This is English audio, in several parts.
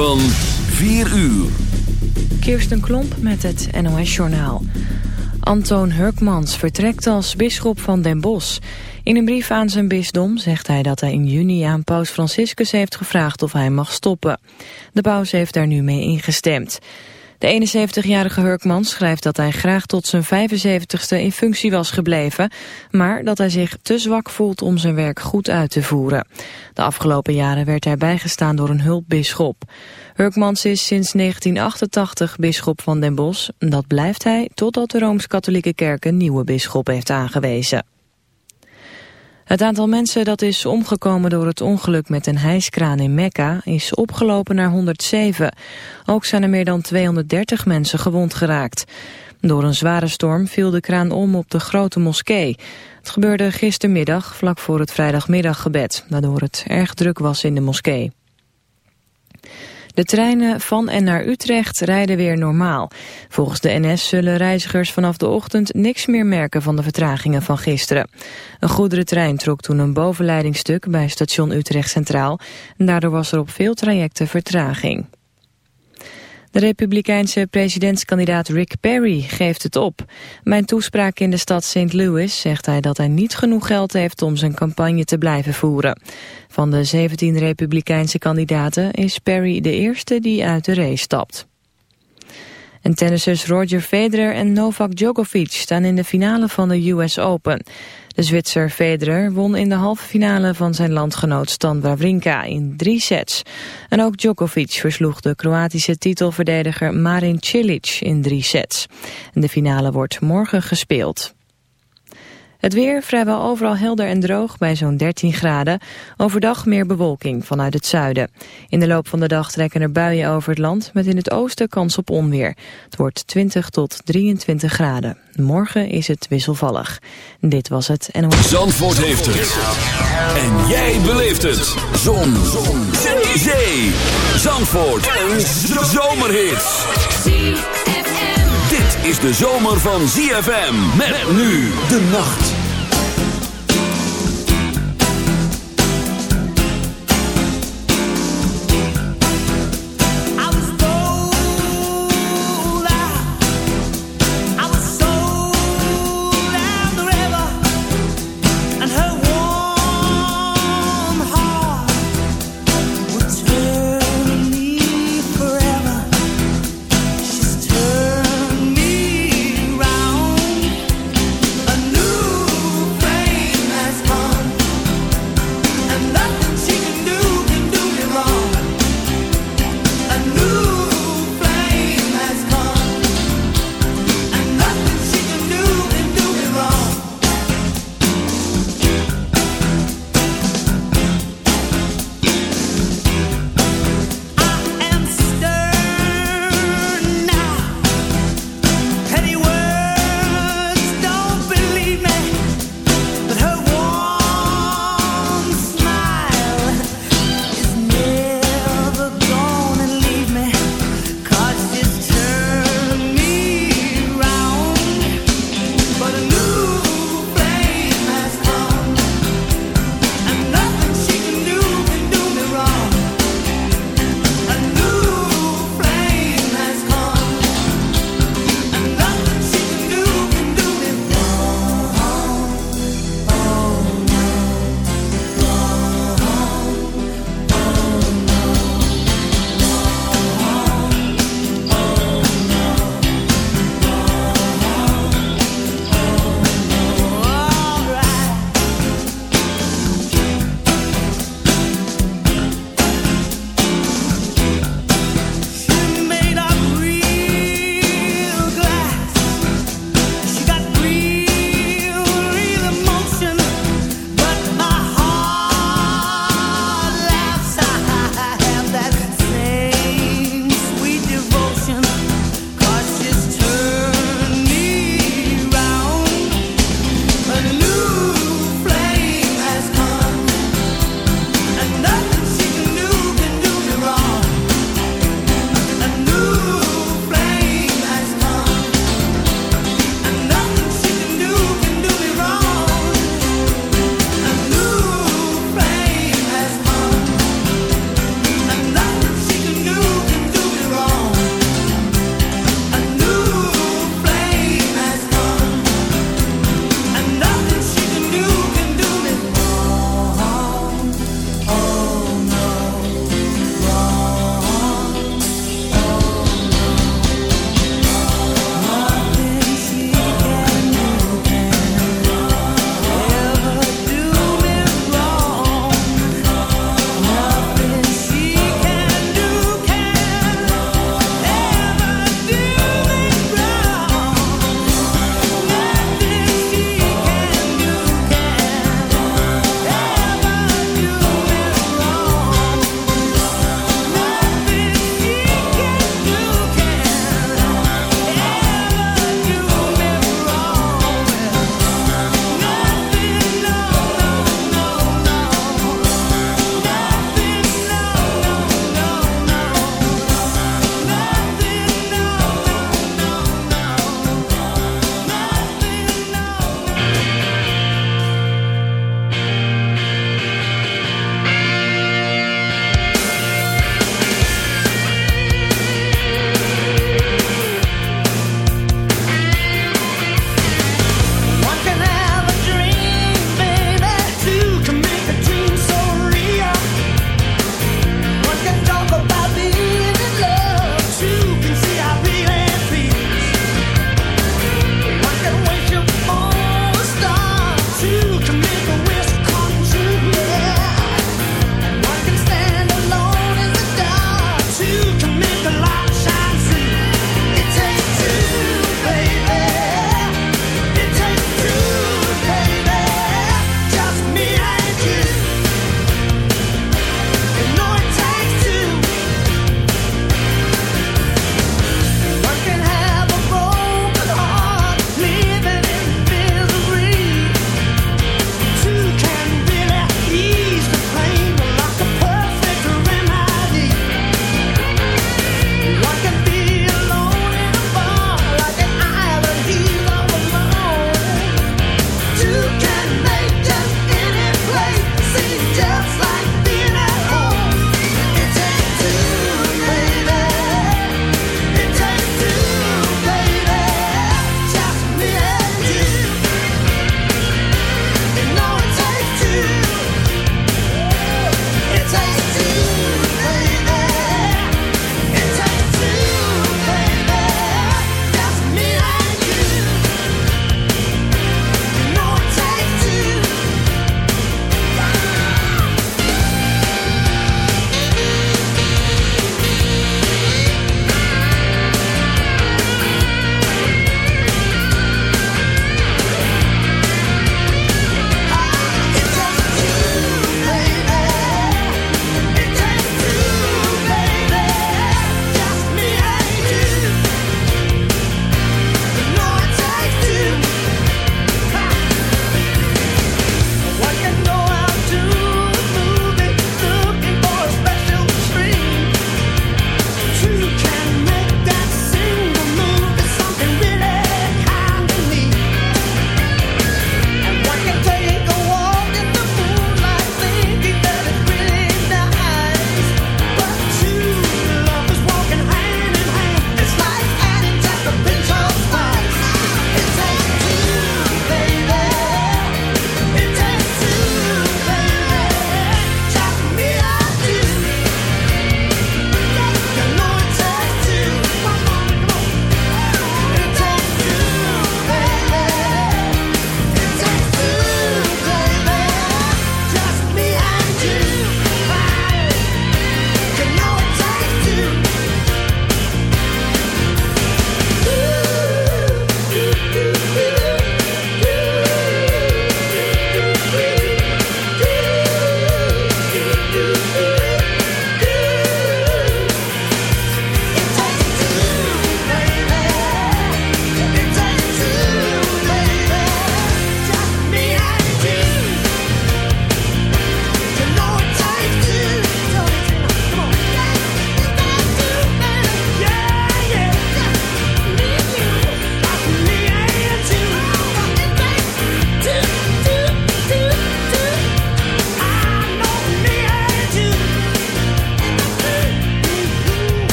Van 4 uur. Kirsten Klomp met het NOS-journaal. Antoon Hurkmans vertrekt als bisschop van Den Bosch. In een brief aan zijn bisdom zegt hij dat hij in juni aan paus Franciscus heeft gevraagd of hij mag stoppen. De paus heeft daar nu mee ingestemd. De 71-jarige Hurkman schrijft dat hij graag tot zijn 75ste in functie was gebleven, maar dat hij zich te zwak voelt om zijn werk goed uit te voeren. De afgelopen jaren werd hij bijgestaan door een hulpbisschop. Hurkmans is sinds 1988 bisschop van Den Bosch. Dat blijft hij totdat de Rooms-Katholieke Kerk een nieuwe bisschop heeft aangewezen. Het aantal mensen dat is omgekomen door het ongeluk met een hijskraan in Mekka is opgelopen naar 107. Ook zijn er meer dan 230 mensen gewond geraakt. Door een zware storm viel de kraan om op de grote moskee. Het gebeurde gistermiddag vlak voor het vrijdagmiddaggebed, waardoor het erg druk was in de moskee. De treinen van en naar Utrecht rijden weer normaal. Volgens de NS zullen reizigers vanaf de ochtend niks meer merken van de vertragingen van gisteren. Een goederentrein trok toen een bovenleidingstuk bij station Utrecht Centraal. En daardoor was er op veel trajecten vertraging. De republikeinse presidentskandidaat Rick Perry geeft het op. Mijn toespraak in de stad St. Louis zegt hij dat hij niet genoeg geld heeft om zijn campagne te blijven voeren. Van de 17 republikeinse kandidaten is Perry de eerste die uit de race stapt. En tennissers Roger Federer en Novak Djokovic staan in de finale van de US Open. De Zwitser Federer won in de halve finale van zijn landgenoot Stan Wawrinka in drie sets. En ook Djokovic versloeg de Kroatische titelverdediger Marin Cilic in drie sets. En de finale wordt morgen gespeeld. Het weer vrijwel overal helder en droog bij zo'n 13 graden. Overdag meer bewolking vanuit het zuiden. In de loop van de dag trekken er buien over het land... met in het oosten kans op onweer. Het wordt 20 tot 23 graden. Morgen is het wisselvallig. Dit was het en... Zandvoort heeft het. En jij beleeft het. Zon. Zon. Zee. Zandvoort. Een zomerhit dit is de zomer van ZFM. Met nu de nacht.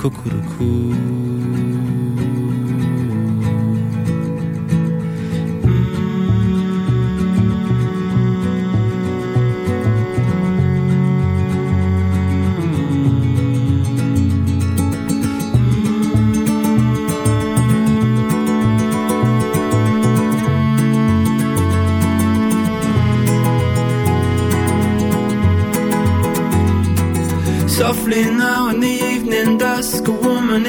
cuckoo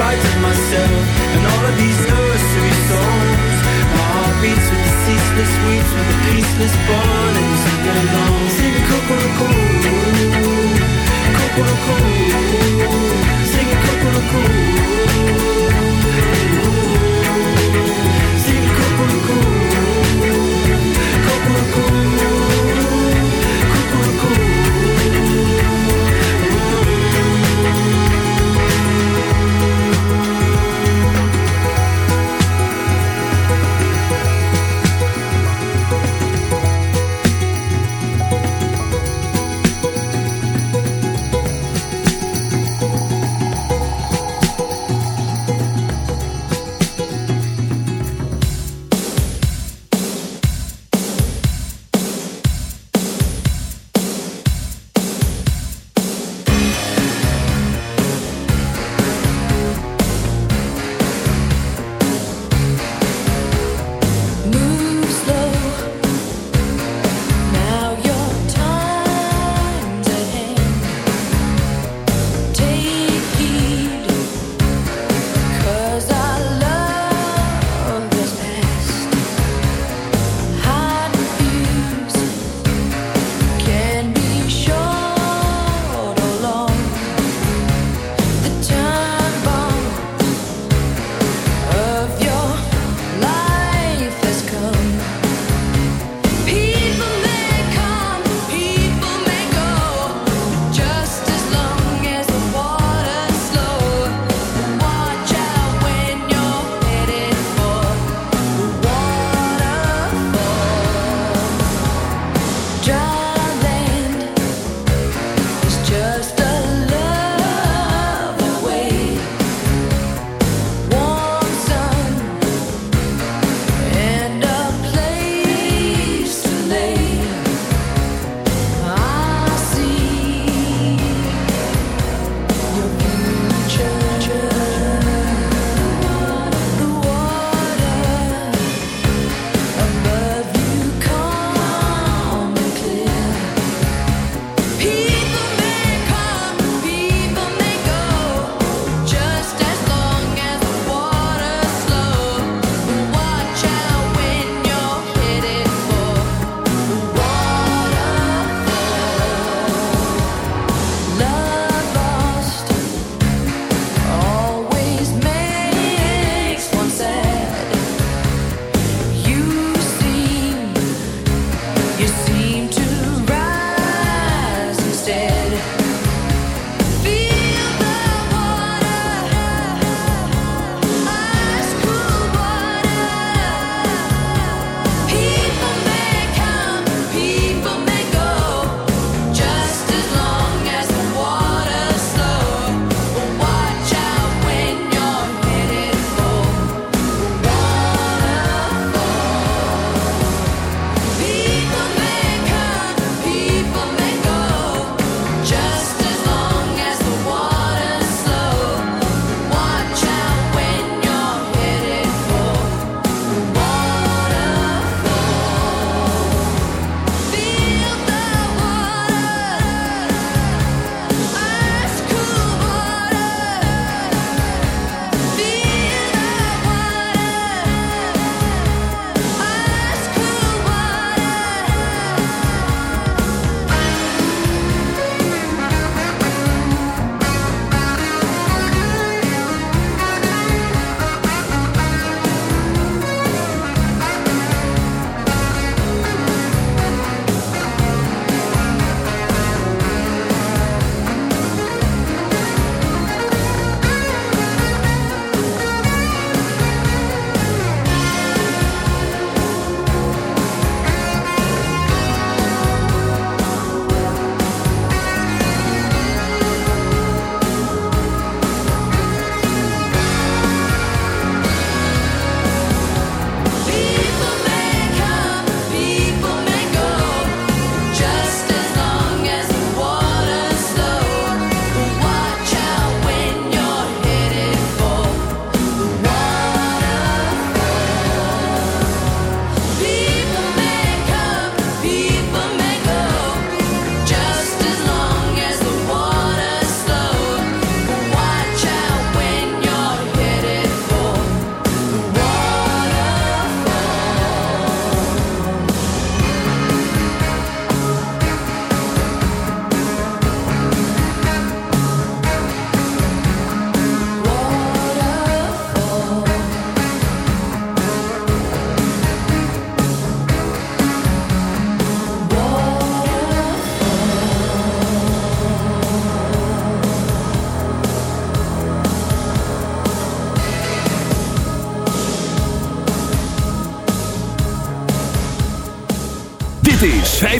Spite myself and all of these nursery songs. My heart beats with the ceaseless weeds With the peaceless born and sing along Sing Kokoroko Kokoroko Sing Kokoroko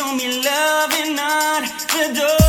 show me love and not the door.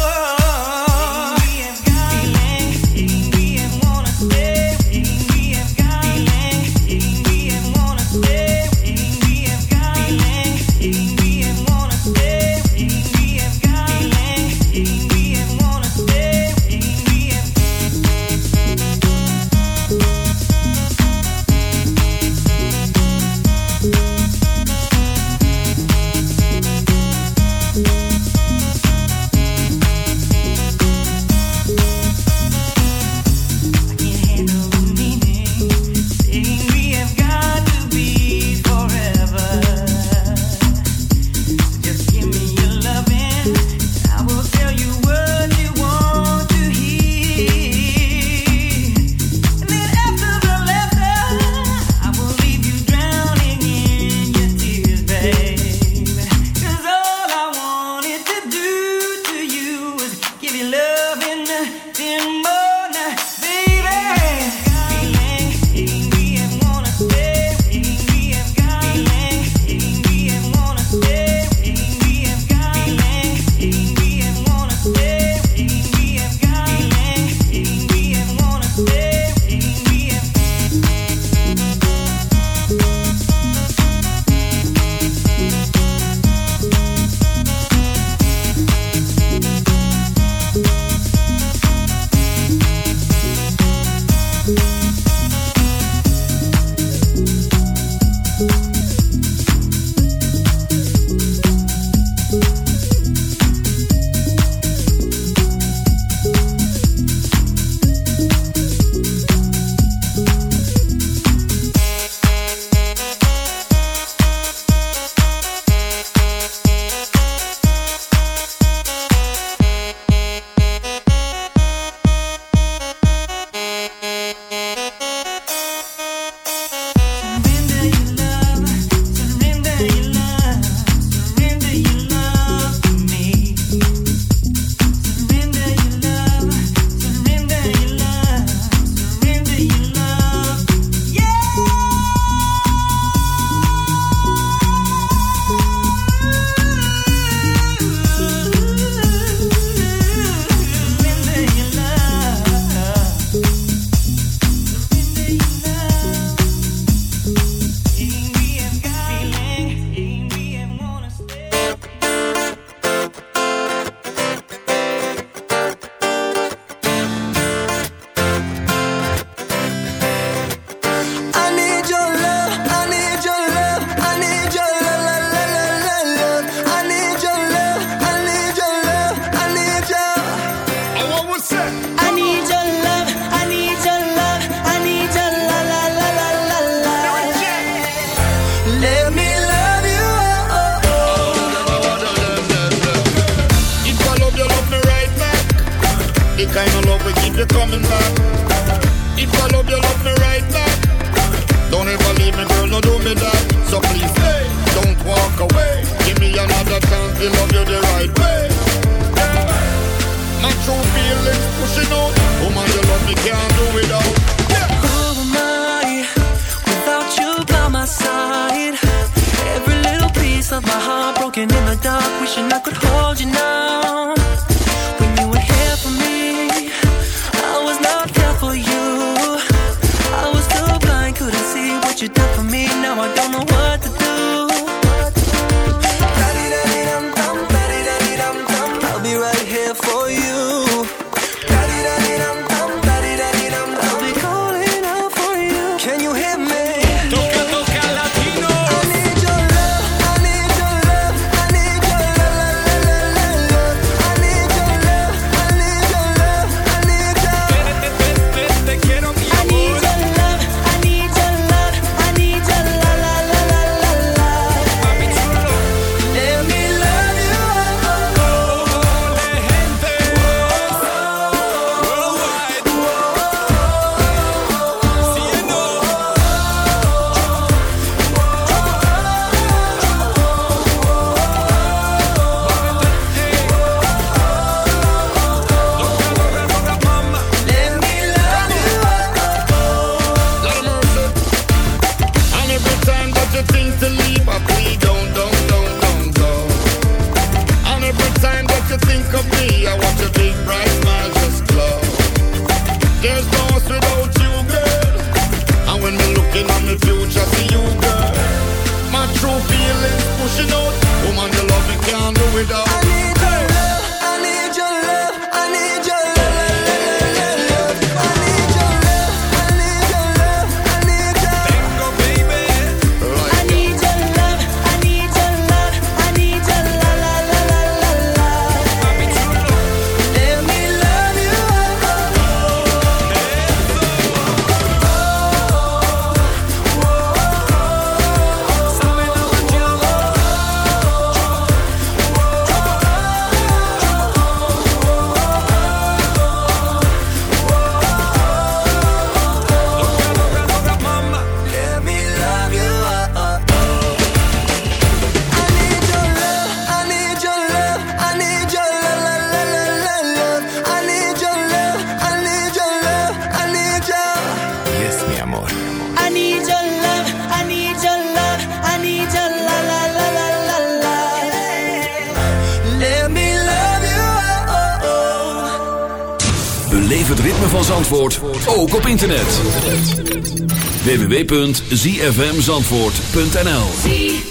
www.zfmzandvoort.nl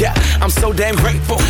Yeah, I'm so damn grateful.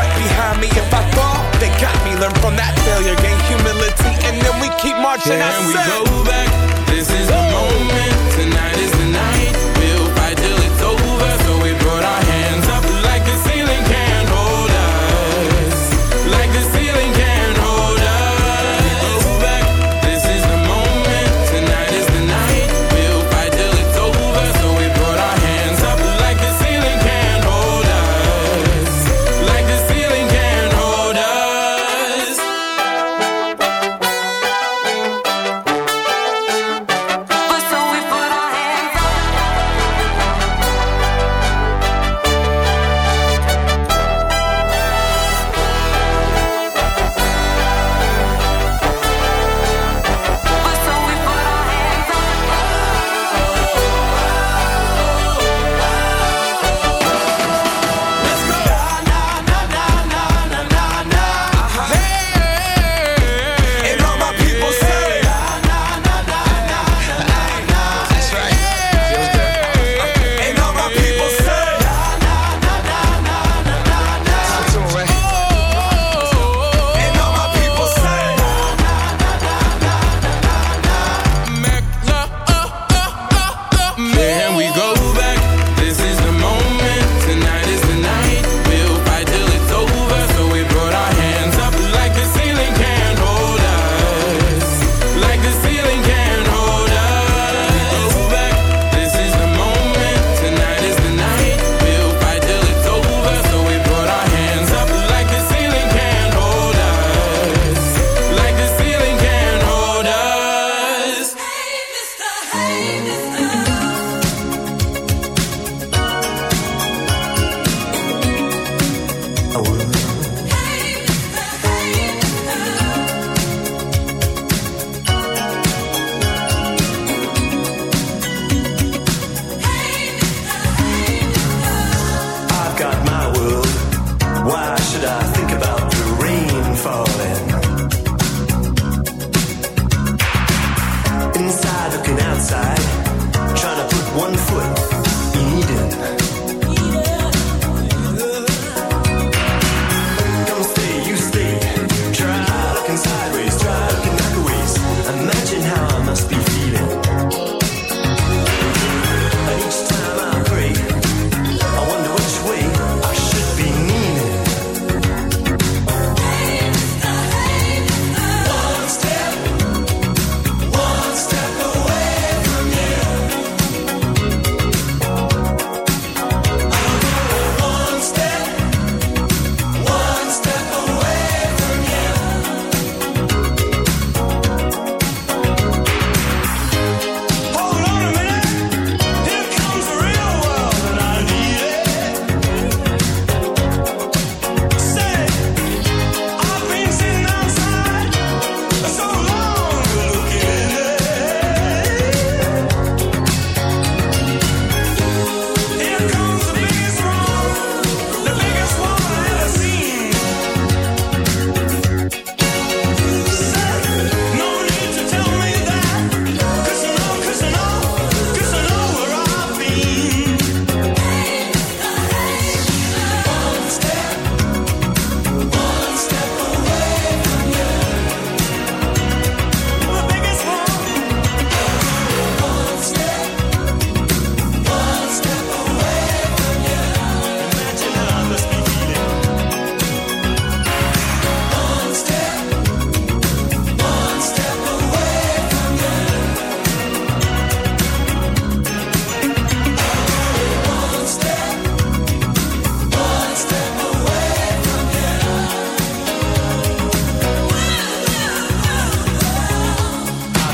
right behind me. If I fall, they got me. Learn from that failure, gain humility, and then we keep marching. I Can we said- go back? This is the moment. Tonight is the night. We'll fight till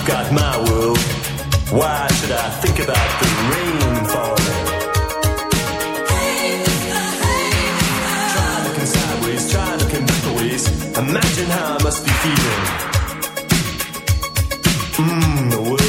got my world. Why should I think about the rain falling? Try looking sideways, try looking both ways. Imagine how I must be feeling. Mmm, the world.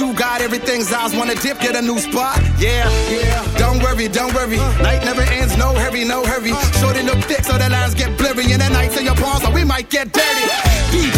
you got, everything's Eyes Wanna dip, get a new spot? Yeah, yeah. Don't worry, don't worry. Uh, Night never ends, no hurry, no hurry. Uh, Shorty look thick, so the lines get blurry. And the nights in your palms, so we might get dirty.